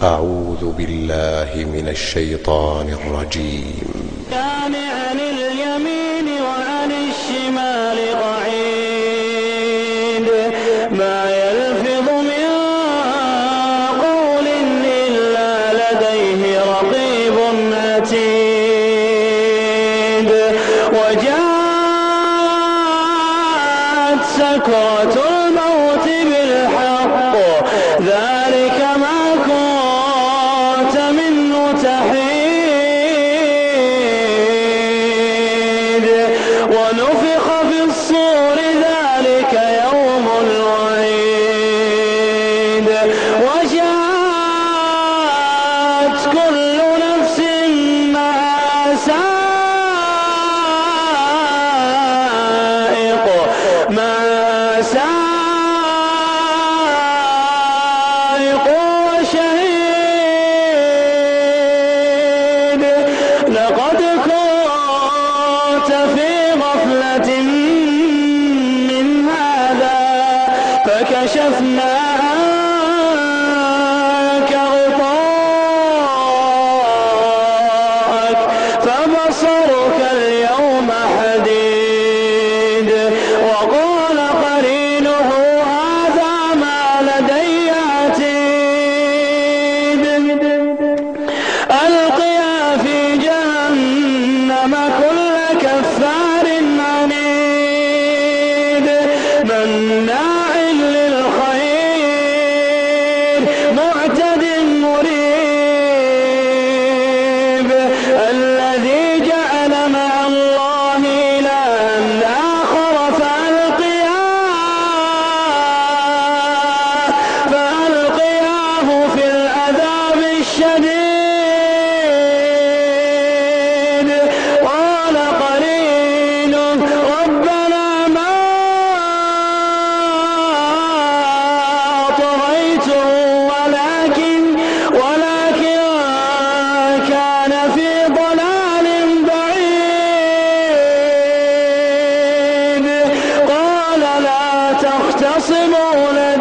أعوذ بالله من الشيطان الرجيم. كان عن اليمين وعن الشمال قعيد. ما يلفظ من قول إلا لديه رقيب عتيد. وجاءت سكرة ونفخ في الصور ذلك فكشفنا تختصمون